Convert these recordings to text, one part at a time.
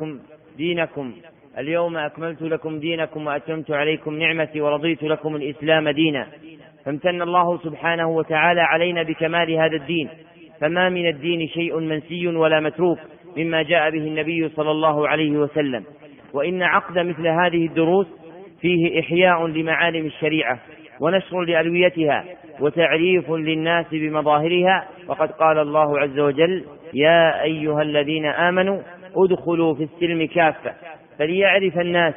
لكم دينكم. اليوم أكملت لكم دينكم وأتممت عليكم نعمتي ورضيت لكم الإسلام دينا. فامتن الله سبحانه وتعالى علينا بكمال هذا الدين. فما من الدين شيء منسي ولا متروك مما جاء به النبي صلى الله عليه وسلم. وإن عقد مثل هذه الدروس فيه إحياء لمعالم الشريعة ونشر لألويتها وتعريف للناس بمظاهرها. وقد قال الله عز وجل يا أيها الذين آمنوا ادخلوا في السلم كافة. فليعرف الناس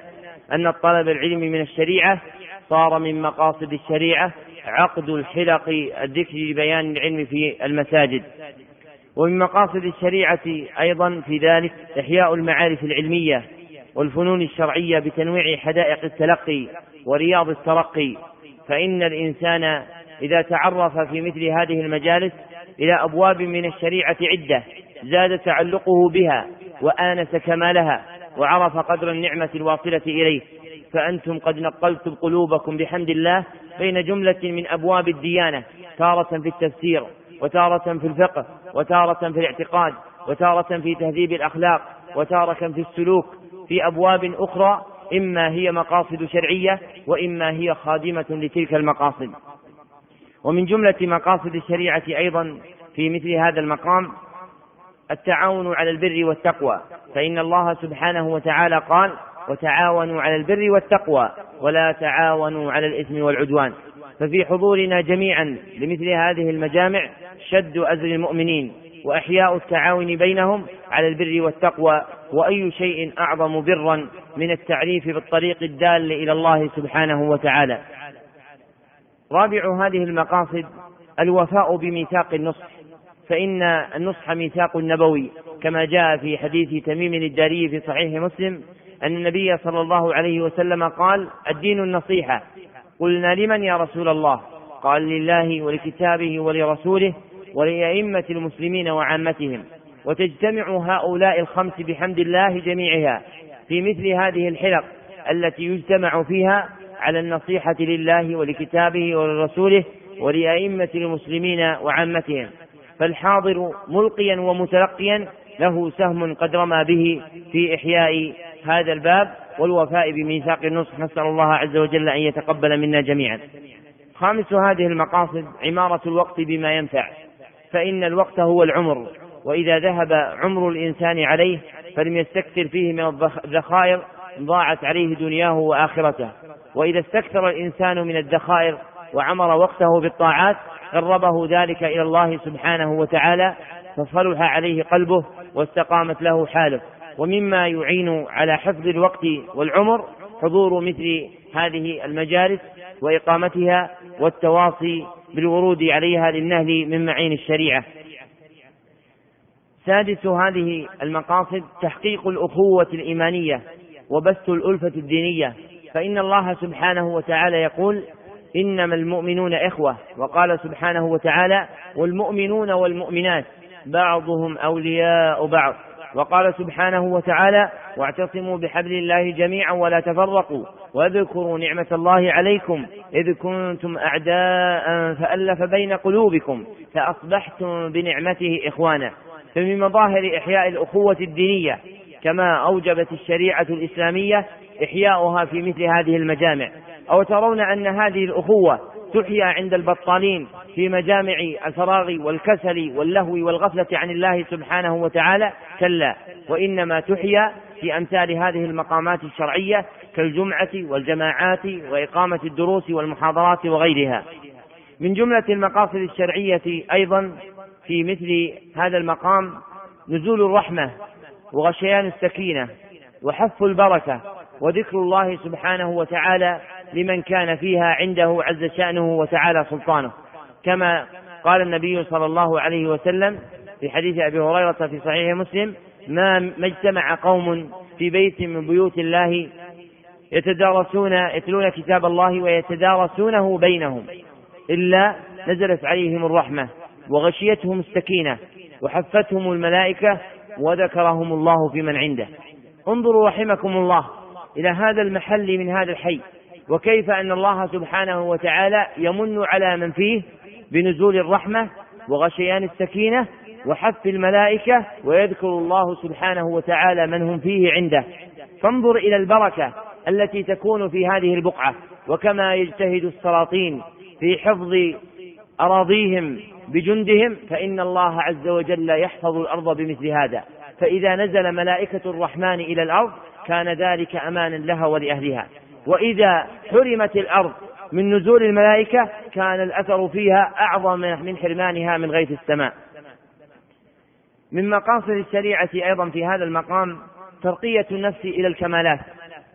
أن الطلب العلم من الشريعة صار من مقاصد الشريعة عقد الحلق الذكر لبيان العلم في المساجد. ومن مقاصد الشريعة أيضا في ذلك إحياء المعارف العلمية والفنون الشرعية بتنويع حدائق التلقي ورياض الترقي. فإن الإنسان إذا تعرف في مثل هذه المجالس إلى أبواب من الشريعة عدة زاد تعلقه بها. وآنس كمالها وعرف قدر النعمة الواصلة إليه. فأنتم قد نقلتم قلوبكم بحمد الله بين جملة من أبواب الديانة تارة في التفسير وتارة في الفقه وتارة في الاعتقاد وتارة في تهذيب الأخلاق وتارة في السلوك في أبواب أخرى إما هي مقاصد شرعية وإما هي خادمة لتلك المقاصد. ومن جملة مقاصد الشريعة أيضا في مثل هذا المقام التعاون على البر والتقوى. فإن الله سبحانه وتعالى قال وتعاونوا على البر والتقوى ولا تعاونوا على الإثم والعدوان. ففي حضورنا جميعا لمثل هذه المجامع شد أزر المؤمنين وإحياء التعاون بينهم على البر والتقوى وأي شيء أعظم برا من التعريف بالطريق الدال إلى الله سبحانه وتعالى. رابع هذه المقاصد الوفاء بميثاق النصح. فإن النصح ميثاق نبوي كما جاء في حديث تميم الداري في صحيح مسلم أن النبي صلى الله عليه وسلم قال الدين النصيحة. قلنا لمن يا رسول الله؟ قال لله ولكتابه ولرسوله ولأئمة المسلمين وعامتهم. وتجتمع هؤلاء الخمس بحمد الله جميعها في مثل هذه الحلق التي يجتمع فيها على النصيحة لله ولكتابه ولرسوله ولأئمة المسلمين وعامتهم. فالحاضر ملقيا ومتلقيا له سهم قد رمى به في إحياء هذا الباب والوفاء بميثاق النصح. نسأل الله عز وجل أن يتقبل منا جميعا. خامس هذه المقاصد عمارة الوقت بما ينفع فإن الوقت هو العمر وإذا ذهب عمر الإنسان عليه فلم يستكثر فيه من الذخائر ضاعت عليه دنياه وآخرته وإذا استكثر الإنسان من الذخائر وعمر وقته بالطاعات قربه ذلك إلى الله سبحانه وتعالى فصلح عليه قلبه واستقامت له حاله. ومما يعين على حفظ الوقت والعمر حضور مثل هذه المجالس وإقامتها والتواصي بالورود عليها للنهل من معين الشريعة. سادس هذه المقاصد تحقيق الأخوة الإيمانية وبث الألفة الدينية. فإن الله سبحانه وتعالى يقول إنما المؤمنون إخوة. وقال سبحانه وتعالى والمؤمنون والمؤمنات بعضهم أولياء بعض. وقال سبحانه وتعالى واعتصموا بحبل الله جميعا ولا تفرقوا. واذكروا نعمة الله عليكم إذ كنتم أعداء فألف بين قلوبكم فأصبحتم بنعمته إخوانا. فمن مظاهر إحياء الأخوة الدينية كما أوجبت الشريعة الإسلامية إحياؤها في مثل هذه المجامع. أو ترون أن هذه الأخوة تحيا عند البطالين في مجامع الفراغ والكسل واللهو والغفلة عن الله سبحانه وتعالى؟ كلا. وإنما تحيا في أمثال هذه المقامات الشرعية كالجمعة والجماعات وإقامة الدروس والمحاضرات وغيرها. من جملة المقاصد الشرعية أيضا في مثل هذا المقام نزول الرحمة وغشيان السكينة وحف البركة وذكر الله سبحانه وتعالى لمن كان فيها عنده عز شأنه وتعالى سلطانه. كما قال النبي صلى الله عليه وسلم في حديث أبي هريرة في صحيح مسلم ما ما اجتمع قوم في بيت من بيوت الله يتدارسون يتلون كتاب الله ويتدارسونه بينهم. إلا نزلت عليهم الرحمة وغشيتهم السكينة وحفتهم الملائكة وذكرهم الله في من عنده. انظروا رحمكم الله إلى هذا المحل من هذا الحي. وكيف أن الله سبحانه وتعالى يمن على من فيه بنزول الرحمة وغشيان السكينة وحث الملائكة ويذكر الله سبحانه وتعالى من هم فيه عنده. فانظر إلى البركة التي تكون في هذه البقعة وكما يجتهد السلاطين في حفظ أراضيهم بجندهم فإن الله عز وجل يحفظ الأرض بمثل هذا. فإذا نزل ملائكة الرحمن إلى الأرض كان ذلك أمانا لها ولأهلها. وإذا حرمت الأرض من نزول الملائكة كان الأثر فيها أعظم من حرمانها من غيث السماء. من مقاصد الشريعة أيضا في هذا المقام ترقية النفس إلى الكمالات.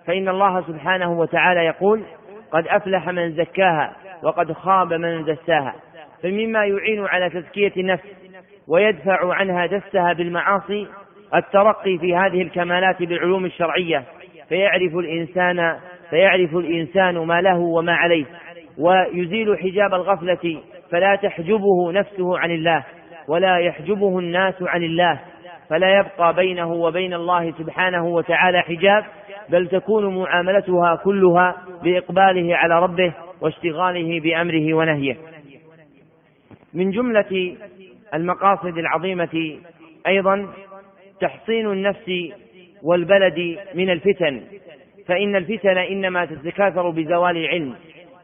فإن الله سبحانه وتعالى يقول قد أفلح من زكاها وقد خاب من دساها فمما يعين على تزكية النفس ويدفع عنها دسها بالمعاصي الترقي في هذه الكمالات بالعلوم الشرعية. فيعرف الإنسان فيعرف الإنسان ما له وما عليه ويزيل حجاب الغفلة فلا تحجبه نفسه عن الله ولا يحجبه الناس عن الله فلا يبقى بينه وبين الله سبحانه وتعالى حجاب بل تكون معاملتها كلها بإقباله على ربه واشتغاله بأمره ونهيه. من جملة المقاصد العظيمة أيضا تحصين النفس والبلد من الفتن. فإن الفتن إنما تتكاثر بزوال العلم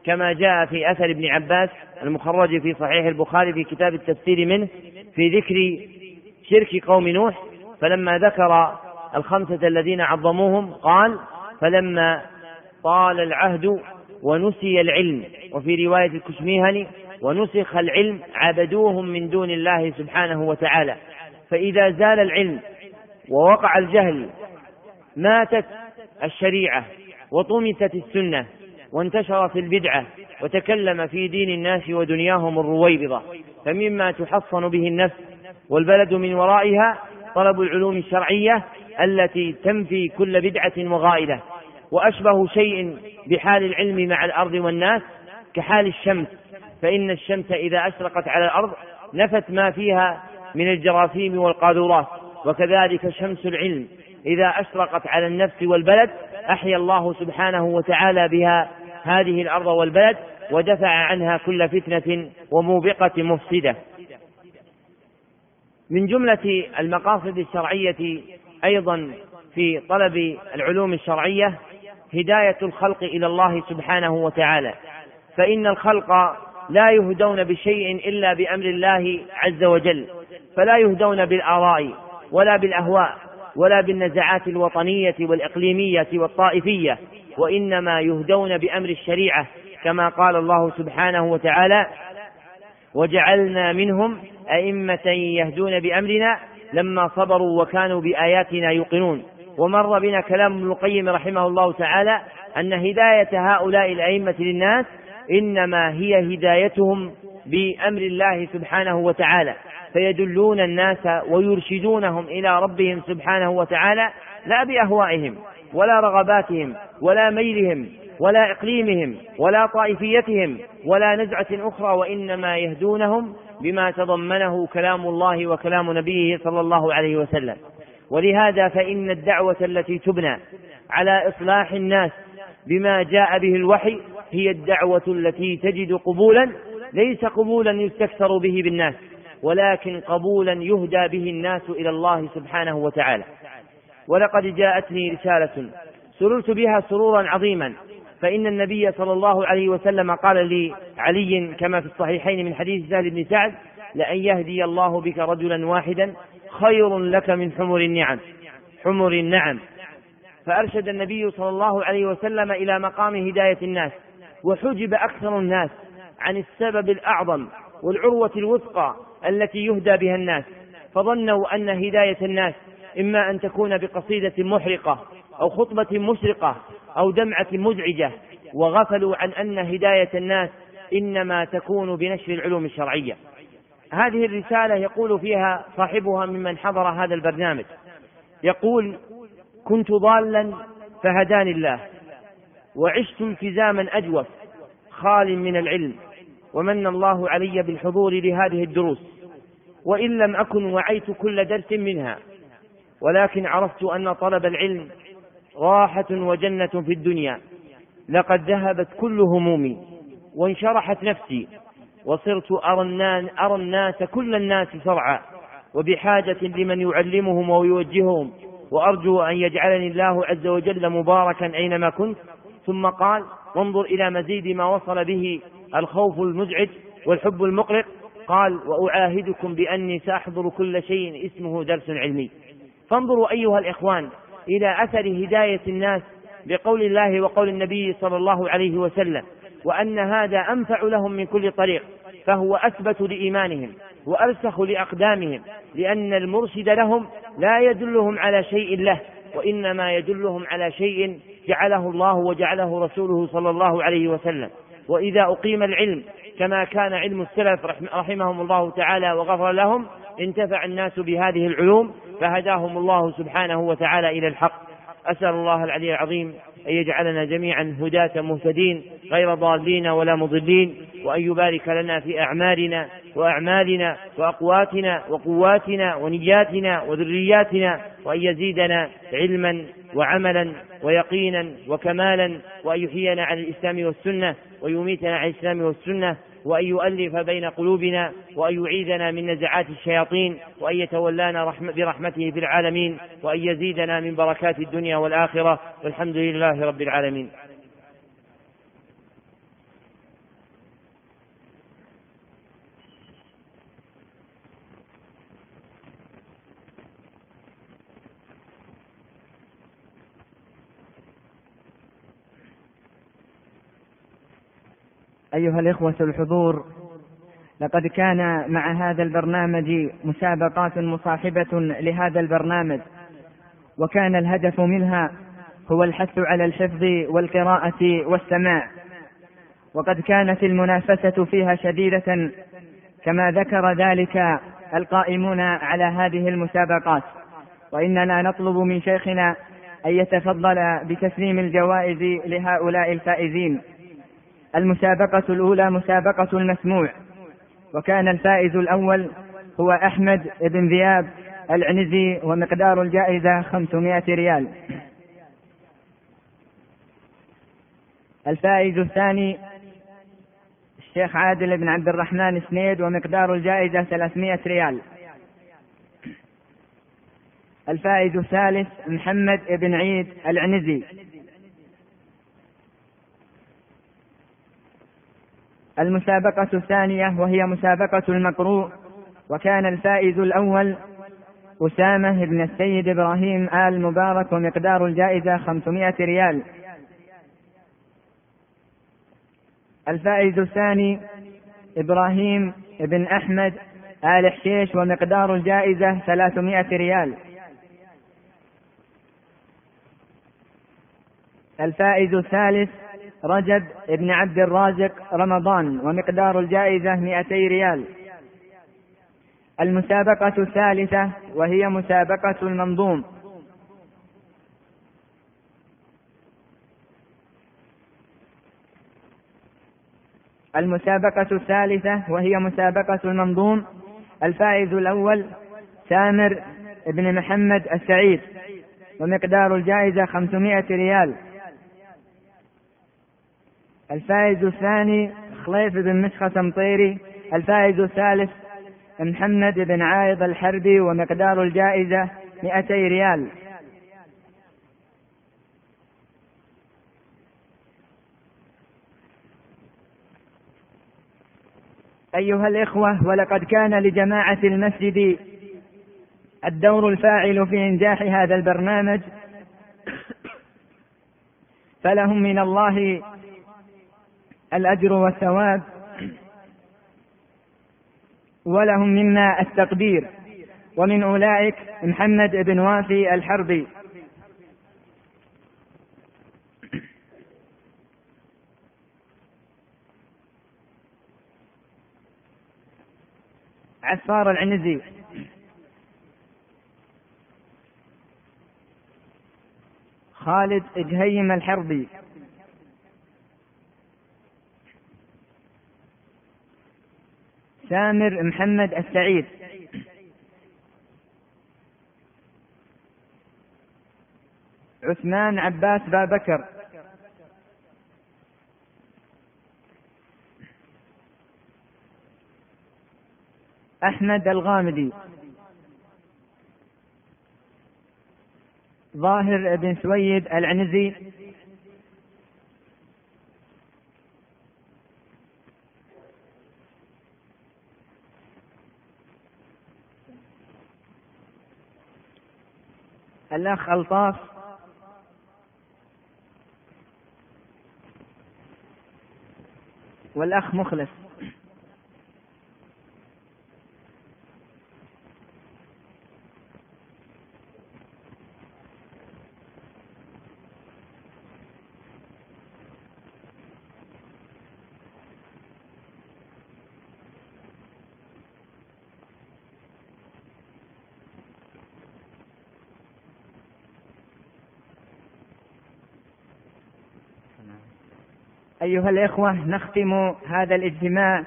كما جاء في أثر ابن عباس المخرج في صحيح البخاري في كتاب التفسير منه في ذكر شرك قوم نوح فلما ذكر الخمسة الذين عظموهم قال فلما طال العهد ونسي العلم وفي رواية الكشميهني ونسخ العلم عبدوهم من دون الله سبحانه وتعالى فإذا زال العلم ووقع الجهل ماتت الشريعة وطمست السنة وانتشرت البدعة وتكلم في دين الناس ودنياهم الرويبضة فمما تحصن به النفس والبلد من ورائها طلب العلوم الشرعية التي تنفي كل بدعة وغائلة وأشبه شيء بحال العلم مع الأرض والناس كحال الشمس فإن الشمس إذا أشرقت على الأرض نفت ما فيها من الجراثيم والقاذورات وكذلك شمس العلم إذا أشرقت على النفس والبلد أحيا الله سبحانه وتعالى بها هذه الأرض والبلد ودفع عنها كل فتنة وموبقة مفسدة. من جملة المقاصد الشرعية أيضا في طلب العلوم الشرعية هداية الخلق إلى الله سبحانه وتعالى. فإن الخلق لا يهدون بشيء إلا بأمر الله عز وجل فلا يهدون بالآراء ولا بالأهواء. ولا بالنزعات الوطنية والإقليمية والطائفية وإنما يهدون بأمر الشريعة كما قال الله سبحانه وتعالى وجعلنا منهم أئمة يهدون بأمرنا لما صبروا وكانوا بآياتنا يوقنون. ومر بنا كلام ابن القيم رحمه الله تعالى أن هداية هؤلاء الأئمة للناس إنما هي هدايتهم بأمر الله سبحانه وتعالى. فيدلون الناس ويرشدونهم إلى ربهم سبحانه وتعالى لا بأهوائهم ولا رغباتهم ولا ميلهم ولا إقليمهم ولا طائفيتهم ولا نزعة أخرى وإنما يهدونهم بما تضمنه كلام الله وكلام نبيه صلى الله عليه وسلم. ولهذا فإن الدعوة التي تبنى على إصلاح الناس بما جاء به الوحي هي الدعوة التي تجد قبولا ليس قبولا يستكثر به بالناس. ولكن قبولا يهدى به الناس إلى الله سبحانه وتعالى. ولقد جاءتني رسالة سررت بها سرورا عظيما فإن النبي صلى الله عليه وسلم قال لعلي كما في الصحيحين من حديث سهل بن سعد لأن يهدي الله بك رجلا واحدا خير لك من حمر النعم. حمر النعم. فأرشد النبي صلى الله عليه وسلم إلى مقام هداية الناس وحجب أكثر الناس عن السبب الأعظم والعروة الوثقى التي يهدى بها الناس فظنوا أن هداية الناس إما أن تكون بقصيدة محرقة أو خطبة مشرقة أو دمعة مزعجة وغفلوا عن أن هداية الناس إنما تكون بنشر العلوم الشرعية. هذه الرسالة يقول فيها صاحبها ممن حضر هذا البرنامج. يقول كنت ضالا فهداني الله وعشت التزاما أجوف خال من العلم ومن الله علي بالحضور لهذه الدروس وإن لم أكن وعيت كل درس منها ولكن عرفت أن طلب العلم راحة وجنة في الدنيا لقد ذهبت كل همومي وانشرحت نفسي وصرت أرى أرى الناس كل الناس شرعا وبحاجة لمن يعلمهم ويوجههم وأرجو أن يجعلني الله عز وجل مباركا أينما كنت ثم قال وانظر إلى مزيد ما وصل به الخوف المزعج والحب المقلق. قال وأعاهدكم بأني سأحضر كل شيء اسمه درس علمي. فانظروا أيها الإخوان إلى أثر هداية الناس بقول الله وقول النبي صلى الله عليه وسلم وأن هذا أنفع لهم من كل طريق فهو أثبت لإيمانهم وأرسخ لأقدامهم لأن المرشد لهم لا يدلهم على شيء له وإنما يدلهم على شيء جعله الله وجعله رسوله صلى الله عليه وسلم. وإذا أقيم العلم كما كان علم السلف رحمهم الله تعالى وغفر لهم انتفع الناس بهذه العلوم فهداهم الله سبحانه وتعالى إلى الحق. أسأل الله العلي العظيم أن يجعلنا جميعا هداة مهتدين غير ضالين ولا مضلين وأن يبارك لنا في أعمالنا وأعمالنا وأقواتنا وقواتنا ونياتنا وذرياتنا وأن يزيدنا علما وعملا ويقينا وكمالا وأن يحيينا على الإسلام والسنة ويميتنا على الإسلام والسنة وأن يؤلف بين قلوبنا وأن يعيذنا من نزعات الشياطين وأن يتولانا برحمته في العالمين وأن يزيدنا من بركات الدنيا والآخرة والحمد لله رب العالمين. أيها الإخوة الحضور لقد كان مع هذا البرنامج مسابقات مصاحبة لهذا البرنامج وكان الهدف منها هو الحث على الحفظ والقراءة والسماع وقد كانت المنافسة فيها شديدة كما ذكر ذلك القائمون على هذه المسابقات وإننا نطلب من شيخنا أن يتفضل بتسليم الجوائز لهؤلاء الفائزين. المسابقة الأولى مسابقة المسموع وكان الفائز الأول هو أحمد بن ذياب العنزي ومقدار الجائزة 500 ريال. الفائز الثاني الشيخ عادل بن عبد الرحمن سنيد ومقدار الجائزة 300 ريال. الفائز الثالث محمد بن عيد العنزي. المسابقة الثانية وهي مسابقة المقروء وكان الفائز الأول أسامة بن السيد إبراهيم آل مبارك ومقدار الجائزة 500 ريال. الفائز الثاني إبراهيم بن أحمد آل حشيش ومقدار الجائزة 300 ريال. الفائز الثالث رجب بن عبد الرازق رمضان ومقدار الجائزة 200 ريال. المسابقة الثالثة وهي مسابقة المنظوم. المسابقة الثالثة وهي مسابقة المنظوم. الفائز الأول سامر بن محمد السعيد ومقدار الجائزة 500 ريال. الفائز الثاني خليف بن مسخة مطيري الفائز الثالث محمد بن عايض الحربي ومقدار الجائزة 200 ريال. أيها الإخوة ولقد كان لجماعة المسجد الدور الفاعل في إنجاح هذا البرنامج. فلهم من الله الأجر والثواب ولهم منا التقدير. ومن أولئك محمد بن وافي الحربي. عفار العنزي. خالد جهيم الحربي. سامر محمد السعيد. عثمان عباس بابكر. أحمد الغامدي. ظاهر بن سويد العنزي. الأخ ألطاف. والأخ مخلص. أيها الإخوة نختم هذا الاجتماع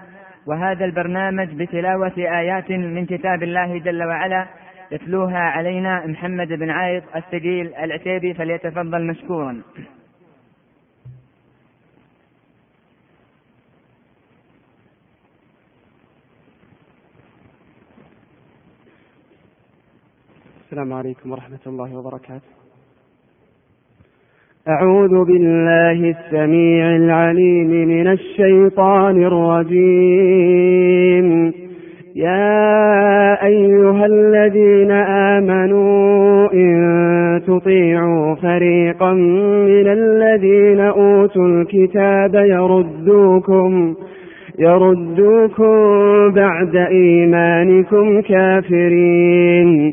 وهذا البرنامج بتلاوة آيات من كتاب الله جل وعلا يتلوها علينا محمد بن عايض الثقيل العتيبي فليتفضل مشكورا. السلام عليكم ورحمة الله وبركاته. أعوذ بالله السميع العليم من الشيطان الرجيم. يا أيها الذين آمنوا إن تطيعوا فريقا من الذين أوتوا الكتاب يردوكم يردوكم بعد إيمانكم كافرين.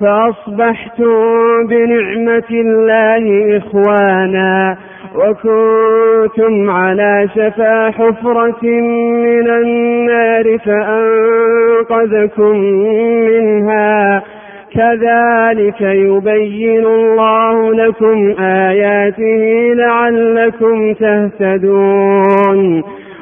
فأصبحتم بنعمة الله إخوانا وكنتم على شفا حفرة من النار فأنقذكم منها. كذلك يبين الله لكم آياته لعلكم تهتدون.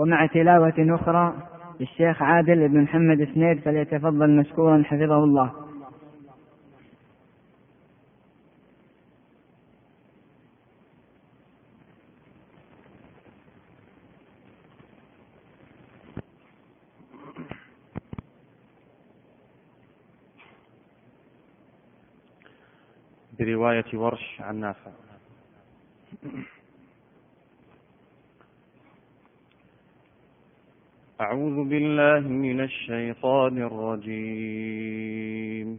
ومع تلاوة أخرى للشيخ عادل بن محمد سنيد فليتفضل مشكورا حفظه الله. برواية ورش عن نافع. أعوذ بالله من الشيطان الرجيم.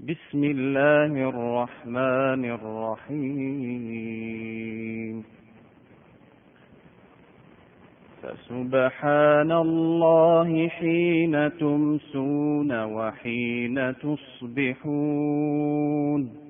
بسم الله الرحمن الرحيم. فسبحان الله حين تمسون وحين تصبحون.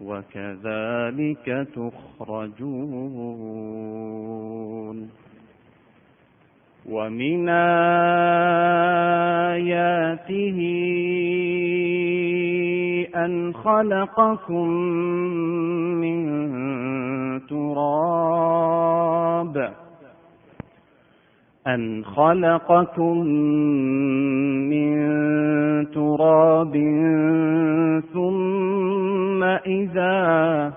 وكذلك تخرجون. ومن آياته أن خلقكم من تراب. أن خلقكم من تراب ثم إذا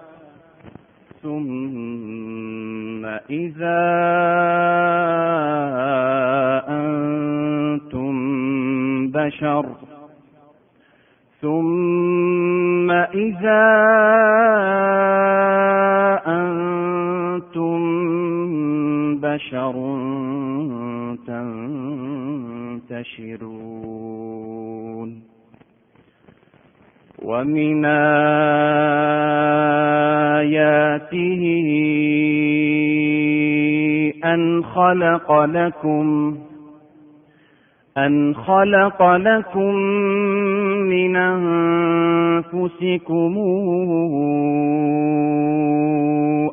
ثم إذا أنتم بشر ثم إذا أنتم بشر تنتشرون ومن آياته أن خلق لكم أن خلق لكم من أنفسكم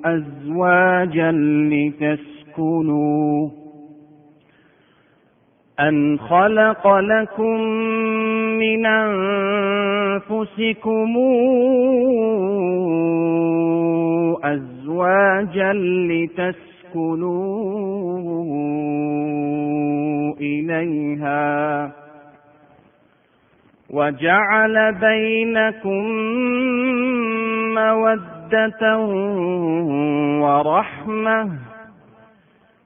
أزواجا لتسكنوا أن خلق لكم من أنفسكم أزواجا لتسكنوا إليها وجعل بينكم مودة ورحمة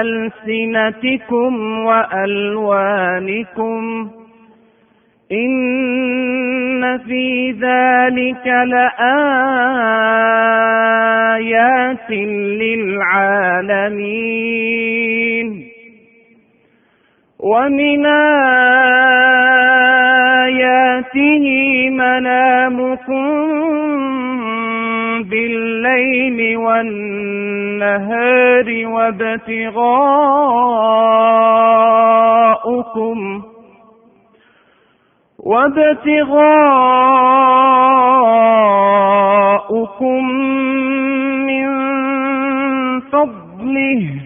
ألسنتكم وألوانكم إن في ذلك لآيات للعالمين ومن آياته منامكم بالليل والنهار وابتغاؤكم وابتغاؤكم من فضله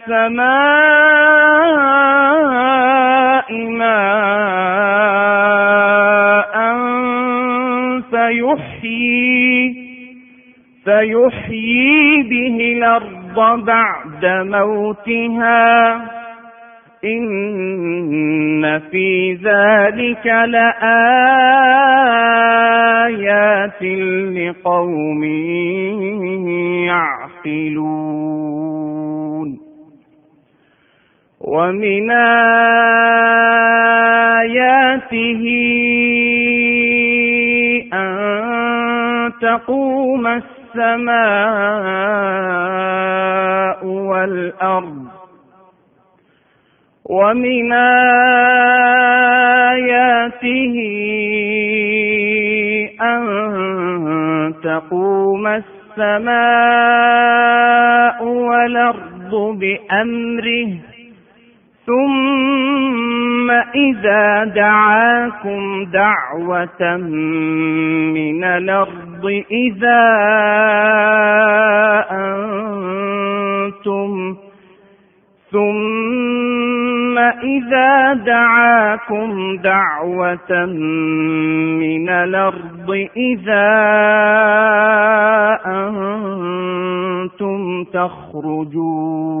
السماء ماء فيحيي فيحيي به الأرض بعد موتها. إن في ذلك لآيات لقوم يعقلون. ومن آياته أن تقوم السماء والأرض ومن آياته أن تقوم السماء والأرض بأمره ثم إذا دعاكم دعوة من الأرض إذا أنتم ثم إذا دعاكم دعوة من الأرض إذا أنتم تخرجون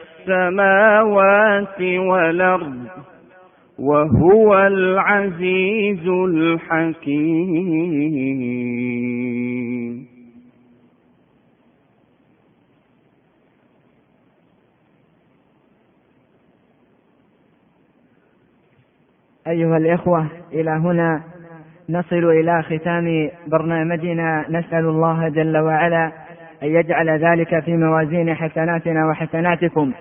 السماوات والأرض وهو العزيز الحكيم. أيها الإخوة إلى هنا نصل إلى ختام برنامجنا. نسأل الله جل وعلا أن يجعل ذلك في موازين حسناتنا وحسناتكم.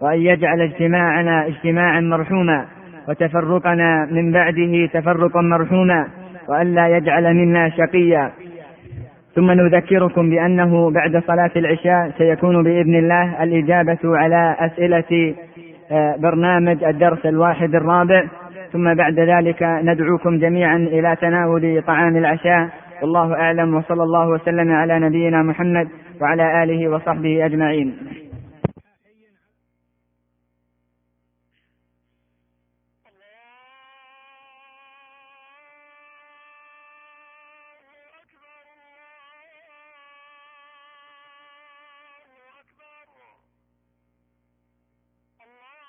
وأن يجعل اجتماعنا اجتماعا مرحوما وتفرقنا من بعده تفرقا مرحوما وأن لا يجعل منا شقيا. ثم نذكركم بأنه بعد صلاة العشاء سيكون بإذن الله الإجابة على أسئلة آه، برنامج الدرس الواحد الرابع. ثم بعد ذلك ندعوكم جميعا إلى تناول طعام العشاء. والله أعلم وصلى الله وسلم على نبينا محمد وعلى آله وصحبه أجمعين.